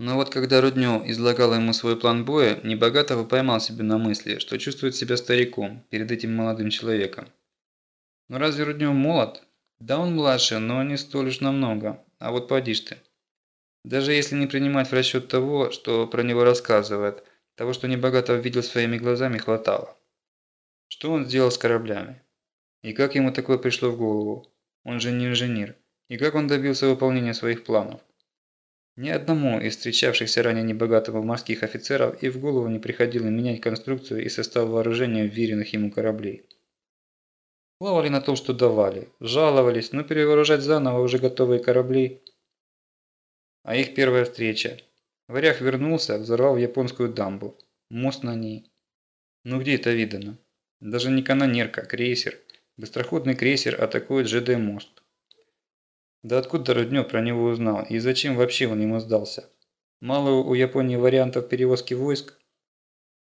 Но вот когда Руднев излагал ему свой план боя, Небогатого поймал себя на мысли, что чувствует себя стариком перед этим молодым человеком. Но разве Руднев молод? Да он младше, но не столь уж намного. А вот поди ж ты. Даже если не принимать в расчет того, что про него рассказывают, того, что Небогатого видел своими глазами, хватало. Что он сделал с кораблями? И как ему такое пришло в голову? Он же не инженер. И как он добился выполнения своих планов? Ни одному из встречавшихся ранее небогатого морских офицеров и в голову не приходило менять конструкцию и состав вооружения вверенных ему кораблей. Плавали на том, что давали, жаловались, но перевооружать заново уже готовые корабли. А их первая встреча. Варяг вернулся, взорвал японскую дамбу. Мост на ней. Ну где это видано? Даже не канонерка, крейсер. Быстроходный крейсер атакует ЖД-мост. Да откуда Руднев про него узнал и зачем вообще он ему сдался? Мало у Японии вариантов перевозки войск?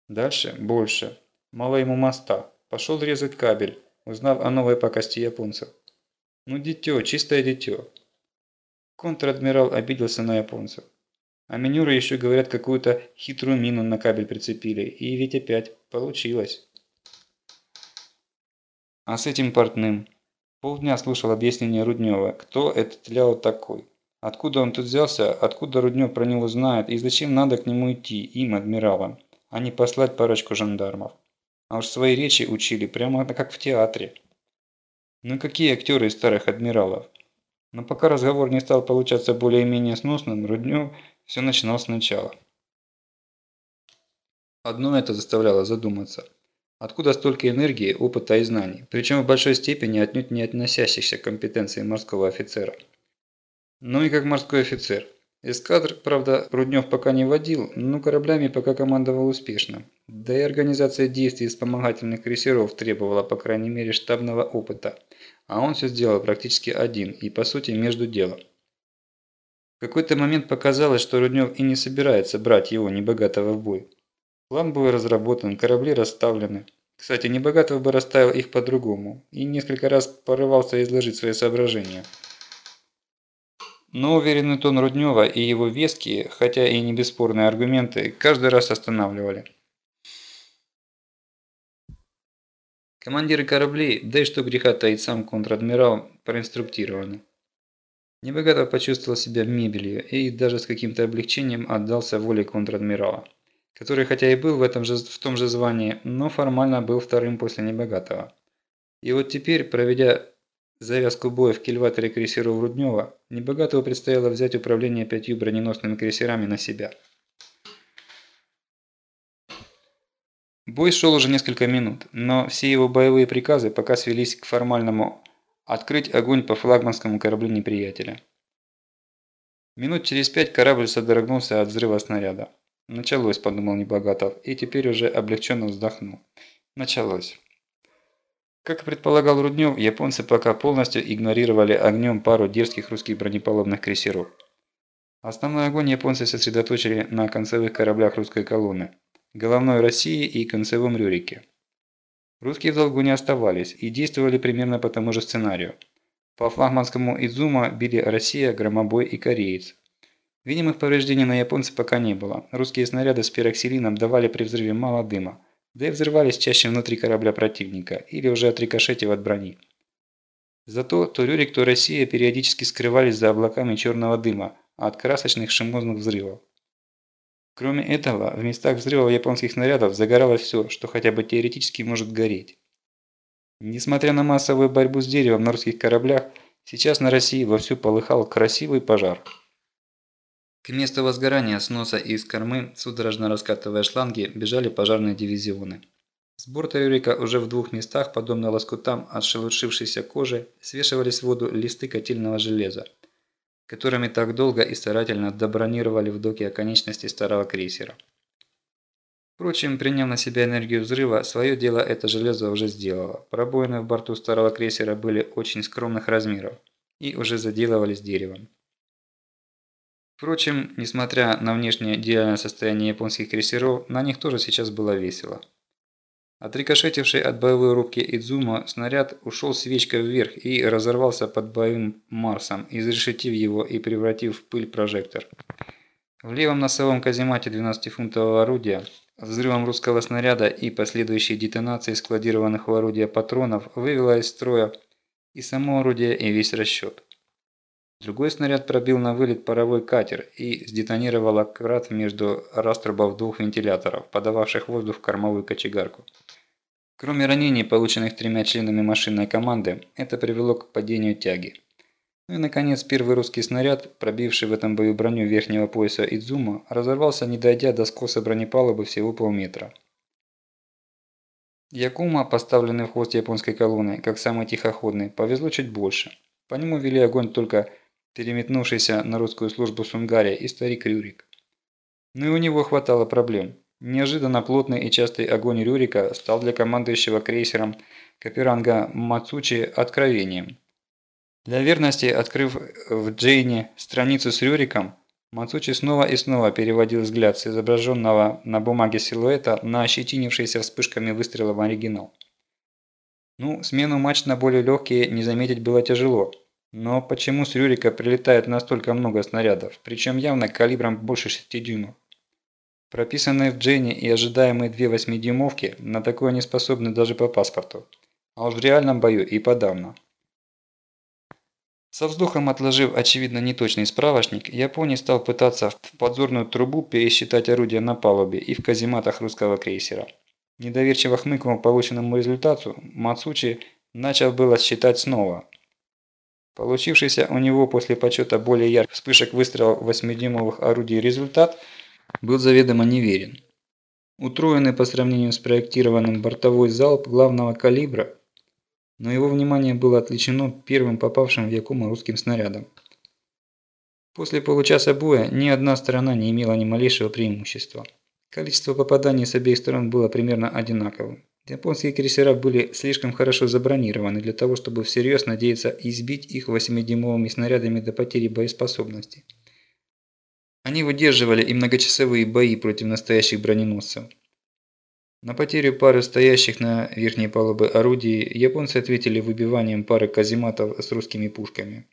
Дальше больше. Мало ему моста. Пошел резать кабель, узнав о новой пакости японцев. Ну дитё, чистое дитё. Контр-адмирал обиделся на японцев. А минеры еще говорят какую-то хитрую мину на кабель прицепили. И ведь опять получилось. А с этим портным? Полдня слушал объяснение Руднева, кто этот Ляо такой. Откуда он тут взялся, откуда Руднев про него знает и зачем надо к нему идти, им, адмиралам, а не послать парочку жандармов. А уж свои речи учили прямо как в театре. Ну какие актеры из старых адмиралов? Но пока разговор не стал получаться более-менее сносным, Руднев все начинал сначала. Одно это заставляло задуматься – Откуда столько энергии, опыта и знаний, причем в большой степени отнюдь не относящихся к компетенции морского офицера. Ну и как морской офицер. Эскадр, правда, Руднев пока не водил, но кораблями пока командовал успешно. Да и организация действий вспомогательных крейсеров требовала, по крайней мере, штабного опыта. А он все сделал практически один и, по сути, между делом. В какой-то момент показалось, что Руднев и не собирается брать его, небогатого, в бой. План был разработан, корабли расставлены. Кстати, Небогатов бы расставил их по-другому и несколько раз порывался изложить свои соображения. Но уверенный тон Руднева и его веские, хотя и не бесспорные аргументы, каждый раз останавливали. Командиры кораблей, да и что греха таить сам контр-адмирал, проинструктированы. Небогатов почувствовал себя мебелью и даже с каким-то облегчением отдался воле контр-адмирала который хотя и был в, этом же, в том же звании, но формально был вторым после Небогатого. И вот теперь, проведя завязку боя в кильваторе крейсеров Руднева, Небогатого предстояло взять управление пятью броненосными крейсерами на себя. Бой шел уже несколько минут, но все его боевые приказы пока свелись к формальному «открыть огонь по флагманскому кораблю неприятеля». Минут через пять корабль содрогнулся от взрыва снаряда. Началось, подумал Небогатов, и теперь уже облегченно вздохнул. Началось. Как и предполагал Руднев, японцы пока полностью игнорировали огнем пару дерзких русских бронепалубных крейсеров. Основной огонь японцы сосредоточили на концевых кораблях русской колонны, головной России и концевом Рюрике. Русские в долгу не оставались и действовали примерно по тому же сценарию. По флагманскому Идзума били Россия, Громобой и Кореец, Видимых повреждений на японце пока не было. Русские снаряды с пироксилином давали при взрыве мало дыма, да и взрывались чаще внутри корабля противника или уже отрикошетив от брони. Зато то Рюрик, то Россия периодически скрывались за облаками черного дыма от красочных шимозных взрывов. Кроме этого, в местах взрывов японских снарядов загоралось все, что хотя бы теоретически может гореть. Несмотря на массовую борьбу с деревом на русских кораблях, сейчас на России вовсю полыхал красивый пожар. К месту возгорания сноса из кормы, судорожно раскатывая шланги, бежали пожарные дивизионы. С борта Юрика уже в двух местах, подобно лоскутам от шелушившейся кожи, свешивались в воду листы котельного железа, которыми так долго и старательно добронировали в доке оконечности старого крейсера. Впрочем, приняв на себя энергию взрыва, свое дело это железо уже сделало. Пробоины в борту старого крейсера были очень скромных размеров и уже заделывались деревом. Впрочем, несмотря на внешнее идеальное состояние японских крейсеров, на них тоже сейчас было весело. Отрикошетивший от боевой рубки Идзума снаряд ушел свечкой вверх и разорвался под боевым Марсом, изрешетив его и превратив в пыль прожектор. В левом носовом каземате 12-фунтового орудия взрывом русского снаряда и последующей детонацией складированных у орудия патронов вывела из строя и само орудие, и весь расчет. Другой снаряд пробил на вылет паровой катер и сдетонировал аккурат между раструбов двух вентиляторов, подававших воздух в кормовую кочегарку. Кроме ранений, полученных тремя членами машинной команды, это привело к падению тяги. Ну и, наконец, первый русский снаряд, пробивший в этом бою броню верхнего пояса Идзума, разорвался, не дойдя до скоса бронепалубы всего полметра. Якума, поставленный в хвост японской колонны, как самый тихоходный, повезло чуть больше. По нему вели огонь только переметнувшийся на русскую службу Сунгари и старик Рюрик. Но и у него хватало проблем. Неожиданно плотный и частый огонь Рюрика стал для командующего крейсером Каперанга Мацучи откровением. Для верности, открыв в Джейне страницу с Рюриком, Мацучи снова и снова переводил взгляд с изображенного на бумаге силуэта на ощетинившийся вспышками выстрелов оригинал. Ну, смену матч на более легкие не заметить было тяжело. Но почему с Рюрика прилетает настолько много снарядов, причем явно калибром больше 6 дюймов? Прописанные в Джейне и ожидаемые две восьмидюймовки на такое не способны даже по паспорту. А уж в реальном бою и подавно. Со вздохом отложив очевидно неточный справочник, японец стал пытаться в подзорную трубу пересчитать орудия на палубе и в казематах русского крейсера. Недоверчиво хмыкнув полученному результату, Мацучи начал было считать снова. Получившийся у него после почета более ярких вспышек выстрелов 8-дюймовых орудий результат был заведомо неверен. Утроенный по сравнению с проектированным бортовой залп главного калибра но его внимание было отвлечено первым попавшим в Якума русским снарядом. После получаса боя ни одна сторона не имела ни малейшего преимущества. Количество попаданий с обеих сторон было примерно одинаковым. Японские крейсера были слишком хорошо забронированы для того, чтобы всерьез надеяться избить их 8-дюймовыми снарядами до потери боеспособности. Они выдерживали и многочасовые бои против настоящих броненосцев. На потерю пары стоящих на верхней палубе орудий японцы ответили выбиванием пары казематов с русскими пушками.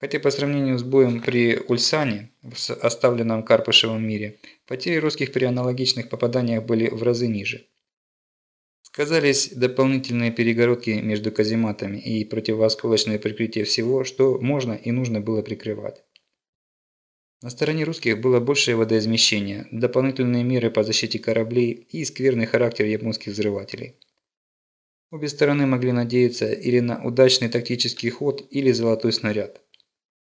Хотя по сравнению с боем при Ульсане, в оставленном Карпышевом мире, потери русских при аналогичных попаданиях были в разы ниже. Сказались дополнительные перегородки между казематами и противоосколочное прикрытие всего, что можно и нужно было прикрывать. На стороне русских было большее водоизмещение, дополнительные меры по защите кораблей и скверный характер японских взрывателей. Обе стороны могли надеяться или на удачный тактический ход, или золотой снаряд.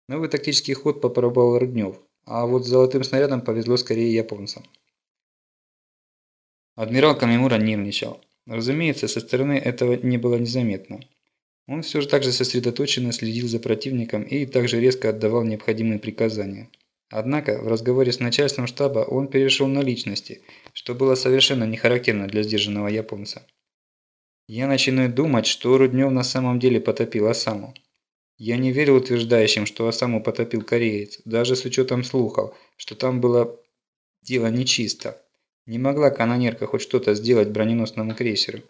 Новый тактический ход попробовал Руднев, а вот с золотым снарядом повезло скорее японцам. Адмирал Камимура нервничал. Разумеется, со стороны этого не было незаметно. Он все же также сосредоточенно следил за противником и также резко отдавал необходимые приказания. Однако в разговоре с начальством штаба он перешел на личности, что было совершенно не характерно для сдержанного японца. Я начинаю думать, что Руднев на самом деле потопил Осаму. Я не верил утверждающим, что Осаму потопил кореец, даже с учетом слухов, что там было дело нечисто. Не могла канонерка хоть что-то сделать броненосному крейсеру.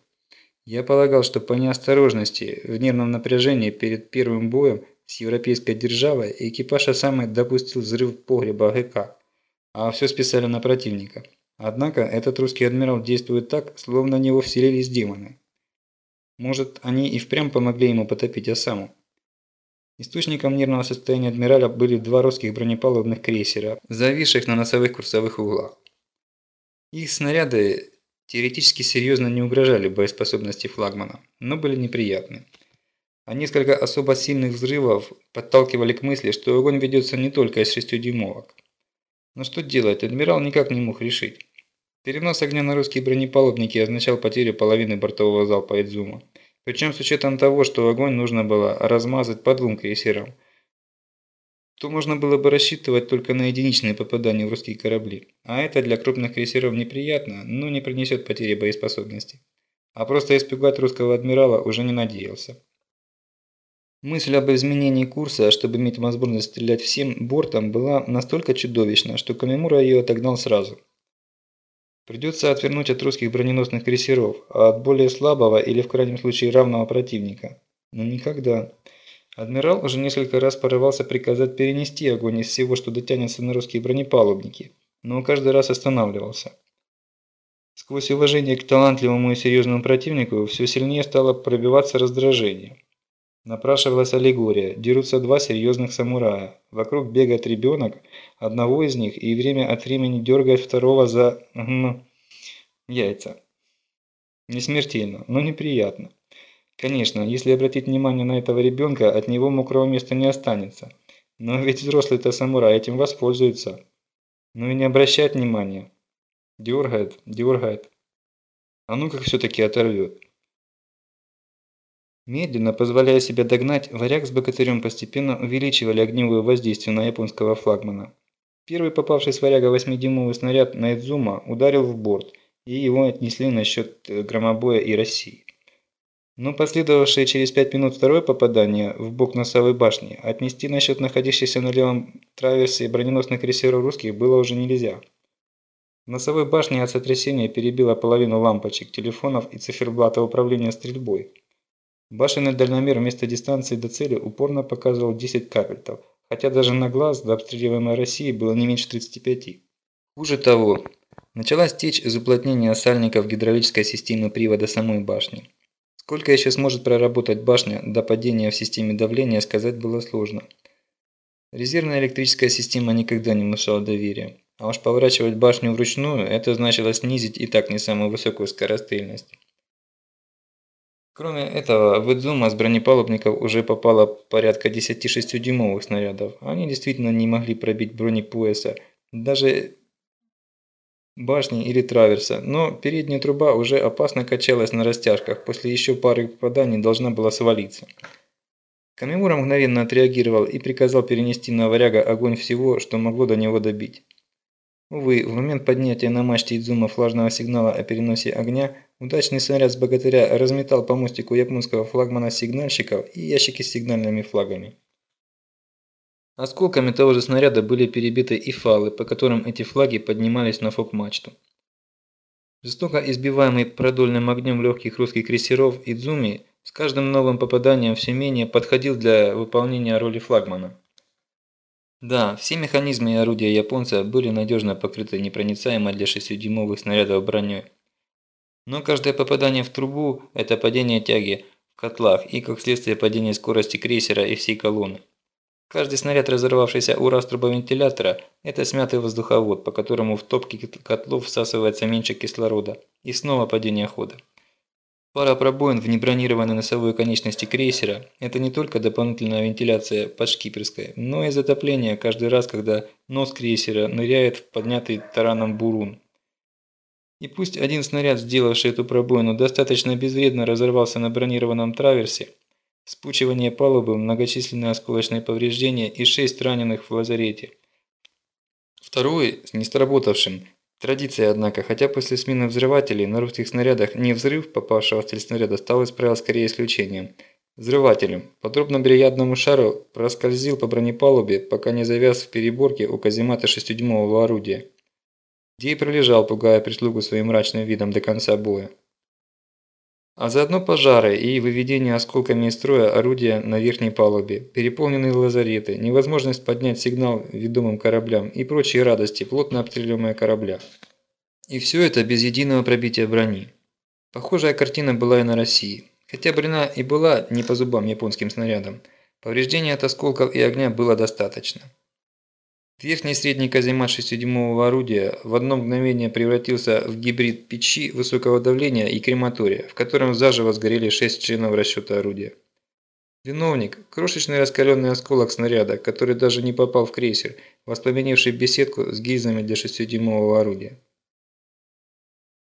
Я полагал, что по неосторожности, в нервном напряжении перед первым боем с европейской державой, экипаж Осамы допустил взрыв погреба ГК, а все списали на противника. Однако этот русский адмирал действует так, словно в него вселились демоны. Может, они и впрямь помогли ему потопить Осаму. Источником нервного состояния адмирала были два русских бронепалубных крейсера, зависших на носовых курсовых углах. Их снаряды теоретически серьезно не угрожали боеспособности флагмана, но были неприятны. А несколько особо сильных взрывов подталкивали к мысли, что огонь ведется не только из шестидюймовок. Но что делать, адмирал никак не мог решить. Перенос огня на русские бронепалубники означал потерю половины бортового залпа Идзума. Причем с учетом того, что огонь нужно было размазать по двум крейсерам, то можно было бы рассчитывать только на единичные попадания в русские корабли. А это для крупных крейсеров неприятно, но не принесет потери боеспособности. А просто испугать русского адмирала уже не надеялся. Мысль об изменении курса, чтобы иметь возможность стрелять всем бортом, была настолько чудовищна, что Камимура ее отогнал сразу. Придется отвернуть от русских броненосных крейсеров, а от более слабого или в крайнем случае равного противника. Но никогда. Адмирал уже несколько раз порывался приказать перенести огонь из всего, что дотянется на русские бронепалубники. но каждый раз останавливался. Сквозь уважение к талантливому и серьезному противнику все сильнее стало пробиваться раздражение. Напрашивалась аллегория. Дерутся два серьезных самурая. Вокруг бегает ребенок одного из них и время от времени дергает второго за... Яйца. Не смертельно, но неприятно. Конечно, если обратить внимание на этого ребенка, от него мокрого места не останется. Но ведь взрослый-то самурай этим воспользуется. Ну и не обращать внимания. Дергает, дергает. А ну как все-таки оторвет. Медленно, позволяя себя догнать, варяг с богатырем постепенно увеличивали огневое воздействие на японского флагмана. Первый попавший с варяга 8-дюймовый снаряд на Идзума ударил в борт, и его отнесли на счет э, громобоя и России. Но последовавшее через 5 минут второе попадание в бок носовой башни отнести на счет находящихся на левом траверсе броненосных крейсеров русских было уже нельзя. Носовой башне от сотрясения перебило половину лампочек, телефонов и циферблата управления стрельбой. Башенный дальномер вместо дистанции до цели упорно показывал 10 капельтов, хотя даже на глаз до обстреливаемой России было не меньше 35. Хуже того, началась течь из уплотнения сальников гидравлической системы привода самой башни. Сколько еще сможет проработать башня до падения в системе давления, сказать было сложно. Резервная электрическая система никогда не внушала доверия. А уж поворачивать башню вручную, это значило снизить и так не самую высокую скорострельность. Кроме этого, в Идзума с бронепалубников уже попало порядка 10 6-дюймовых снарядов. Они действительно не могли пробить броник пояса, даже башни или траверса, но передняя труба уже опасно качалась на растяжках, после еще пары попаданий должна была свалиться. Камимура мгновенно отреагировал и приказал перенести на варяга огонь всего, что могло до него добить. Увы, в момент поднятия на мачте Идзума флажного сигнала о переносе огня, удачный снаряд с богатыря разметал по мостику японского флагмана сигнальщиков и ящики с сигнальными флагами. Осколками того же снаряда были перебиты и фалы, по которым эти флаги поднимались на фок-мачту. Жестоко избиваемый продольным огнем легких русских крейсеров Идзуми с каждым новым попаданием все менее подходил для выполнения роли флагмана. Да, все механизмы и орудия японца были надежно покрыты непроницаемой для 6-дюймовых снарядов броней. Но каждое попадание в трубу – это падение тяги в котлах и, как следствие, падение скорости крейсера и всей колонны. Каждый снаряд, разорвавшийся у раструба-вентилятора – это смятый воздуховод, по которому в топке котлов всасывается меньше кислорода, и снова падение хода. Пара пробоин в небронированной носовой конечности крейсера – это не только дополнительная вентиляция под шкиперской, но и затопление каждый раз, когда нос крейсера ныряет в поднятый тараном бурун. И пусть один снаряд, сделавший эту пробоину, достаточно безвредно разорвался на бронированном траверсе, спучивание палубы, многочисленные осколочные повреждения и шесть раненых в лазарете. Второй, с несработавшим, Традиция, однако, хотя после смены взрывателей на русских снарядах не взрыв попавшего в цель снаряда стал из скорее исключением. Взрывателем, подробно бриядному шару, проскользил по бронепалубе, пока не завяз в переборке у каземата 6-дюймового орудия. Где и пролежал, пугая прислугу своим мрачным видом до конца боя а заодно пожары и выведение осколками из строя орудия на верхней палубе, переполненные лазареты, невозможность поднять сигнал ведомым кораблям и прочие радости, плотно обстреливаемые корабля. И все это без единого пробития брони. Похожая картина была и на России. Хотя броня и была не по зубам японским снарядам, повреждения от осколков и огня было достаточно. Верхний средний каземат 6-дюймового орудия в одно мгновение превратился в гибрид печи высокого давления и крематория, в котором заживо сгорели 6 членов расчета орудия. Виновник – крошечный раскаленный осколок снаряда, который даже не попал в крейсер, воспламенивший беседку с гильзами для 6-дюймового орудия.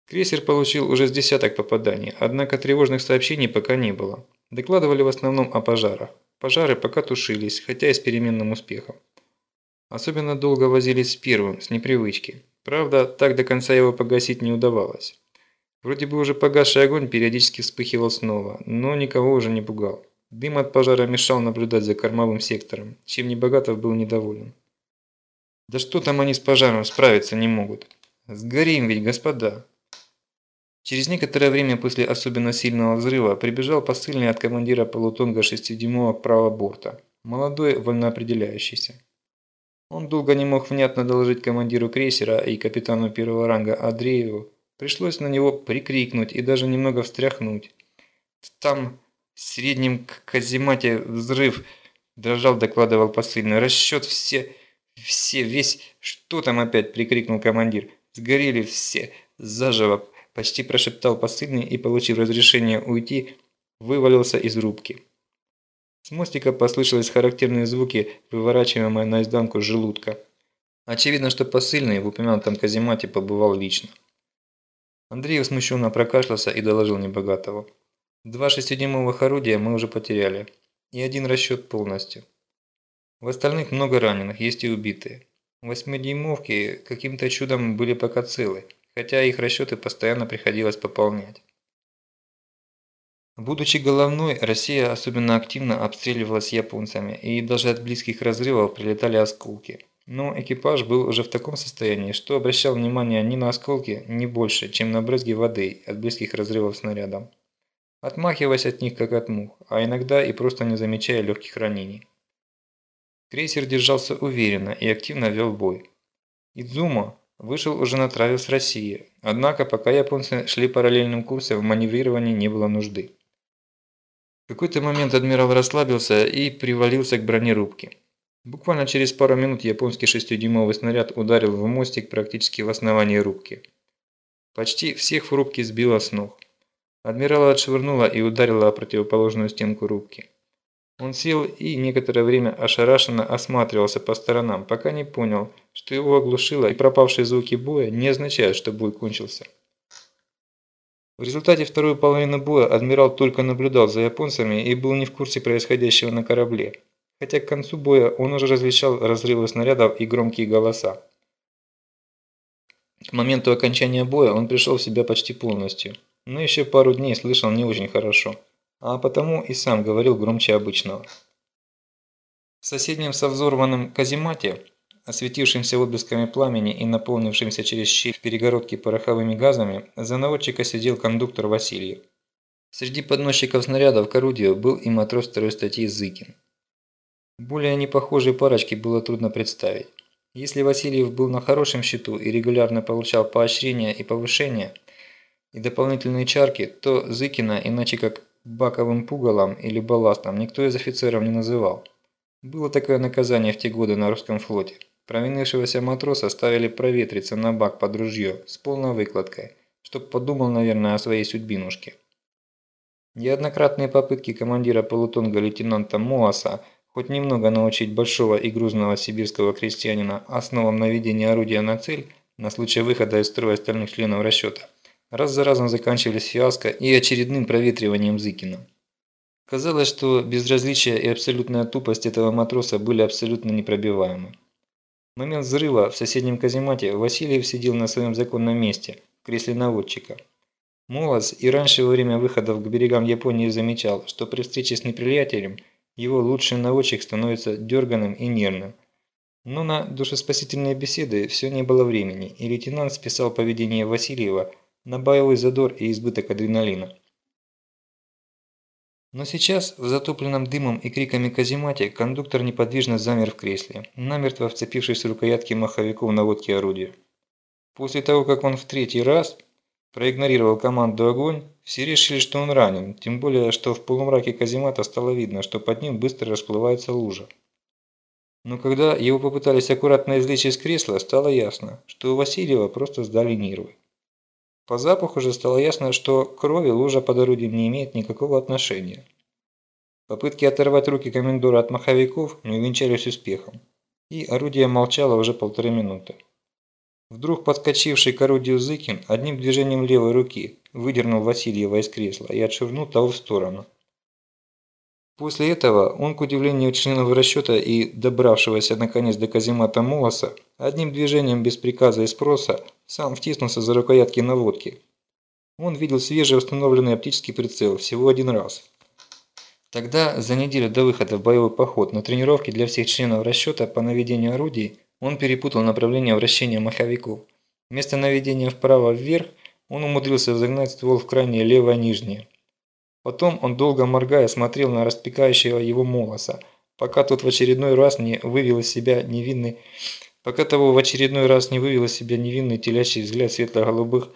Крейсер получил уже с десяток попаданий, однако тревожных сообщений пока не было. Докладывали в основном о пожарах. Пожары пока тушились, хотя и с переменным успехом. Особенно долго возились с первым, с непривычки. Правда, так до конца его погасить не удавалось. Вроде бы уже погасший огонь периодически вспыхивал снова, но никого уже не пугал. Дым от пожара мешал наблюдать за кормовым сектором, чем Небогатов был недоволен. Да что там они с пожаром справиться не могут? Сгорим ведь, господа. Через некоторое время после особенно сильного взрыва прибежал посыльный от командира полутонга 6-дюймового правого борта. Молодой, вольноопределяющийся. Он долго не мог внятно доложить командиру крейсера и капитану первого ранга Андрееву. Пришлось на него прикрикнуть и даже немного встряхнуть. Там в среднем каземате взрыв, дрожал, докладывал посыльный. Расчет все, все, весь, что там опять, прикрикнул командир. Сгорели все, заживо, почти прошептал посыльный и, получив разрешение уйти, вывалился из рубки. С мостика послышались характерные звуки, выворачиваемые наизнанку желудка. Очевидно, что посыльный в упомянутом каземате побывал лично. Андрей смущенно прокашлялся и доложил Небогатову. Два шестидюймовых орудия мы уже потеряли. И один расчет полностью. В остальных много раненых, есть и убитые. Восьмидюймовки каким-то чудом были пока целы, хотя их расчеты постоянно приходилось пополнять. Будучи головной, Россия особенно активно обстреливалась японцами, и даже от близких разрывов прилетали осколки. Но экипаж был уже в таком состоянии, что обращал внимание ни на осколки, ни больше, чем на брызги воды от близких разрывов снарядом. Отмахиваясь от них как от мух, а иногда и просто не замечая легких ранений. Крейсер держался уверенно и активно вел бой. Идзума вышел уже на траверс России, однако пока японцы шли параллельным курсом, в маневрировании не было нужды. Какой-то момент адмирал расслабился и привалился к бронерубке. Буквально через пару минут японский шестидюймовый снаряд ударил в мостик практически в основании рубки. Почти всех в рубке сбило с ног. Адмирала отшвырнуло и ударило о противоположную стенку рубки. Он сел и некоторое время ошарашенно осматривался по сторонам, пока не понял, что его оглушило и пропавшие звуки боя не означают, что бой кончился. В результате второй половины боя адмирал только наблюдал за японцами и был не в курсе происходящего на корабле, хотя к концу боя он уже различал разрывы снарядов и громкие голоса. К моменту окончания боя он пришел в себя почти полностью, но еще пару дней слышал не очень хорошо, а потому и сам говорил громче обычного. В соседнем со взорванным каземате осветившимся отблесками пламени и наполнившимся через щель в перегородке пороховыми газами, за наводчика сидел кондуктор Васильев. Среди подносчиков снарядов к орудию был и матрос второй статьи Зыкин. Более непохожей парочки было трудно представить. Если Васильев был на хорошем счету и регулярно получал поощрения и повышения, и дополнительные чарки, то Зыкина, иначе как баковым пугалом или балластом, никто из офицеров не называл. Было такое наказание в те годы на русском флоте. Провинившегося матроса ставили проветриться на бак под ружье с полной выкладкой, чтоб подумал, наверное, о своей судьбинушке. Неоднократные попытки командира полутонга лейтенанта Моаса хоть немного научить большого и грузного сибирского крестьянина основам наведения орудия на цель на случай выхода из строя остальных членов расчета, раз за разом заканчивались фиаско и очередным проветриванием Зыкина. Казалось, что безразличие и абсолютная тупость этого матроса были абсолютно непробиваемы. Момент взрыва в соседнем каземате Васильев сидел на своем законном месте, в кресле наводчика. Молос и раньше во время выходов к берегам Японии замечал, что при встрече с неприятелем его лучший наводчик становится дерганым и нервным. Но на душеспасительные беседы все не было времени, и лейтенант списал поведение Васильева на боевой задор и избыток адреналина. Но сейчас, в затопленном дымом и криками каземате, кондуктор неподвижно замер в кресле, намертво вцепившись в рукоятки маховиков наводки орудия. После того, как он в третий раз проигнорировал команду «Огонь», все решили, что он ранен, тем более, что в полумраке каземата стало видно, что под ним быстро расплывается лужа. Но когда его попытались аккуратно извлечь из кресла, стало ясно, что у Васильева просто сдали нервы. По запаху же стало ясно, что крови лужа под орудием не имеет никакого отношения. Попытки оторвать руки комендора от маховиков не увенчались успехом, и орудие молчало уже полторы минуты. Вдруг подскочивший к орудию Зыкин одним движением левой руки выдернул Васильева из кресла и отшвырнул того в сторону. После этого он, к удивлению членов расчета и добравшегося наконец до каземата Молоса, одним движением без приказа и спроса, сам втиснулся за рукоятки наводки. Он видел свежий установленный оптический прицел всего один раз. Тогда, за неделю до выхода в боевой поход на тренировке для всех членов расчета по наведению орудий, он перепутал направление вращения маховиков. Вместо наведения вправо-вверх он умудрился загнать ствол в крайнее левое нижнее. Потом он долго моргая смотрел на распекающего его молоса, пока тот в очередной раз не вывел из себя невинный, пока того в очередной раз не вывел из себя невинный телячий взгляд светло-голубых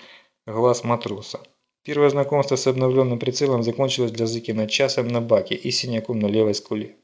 глаз матроса. Первое знакомство с обновленным прицелом закончилось для Зыкина часом на баке и синяком на левой скуле.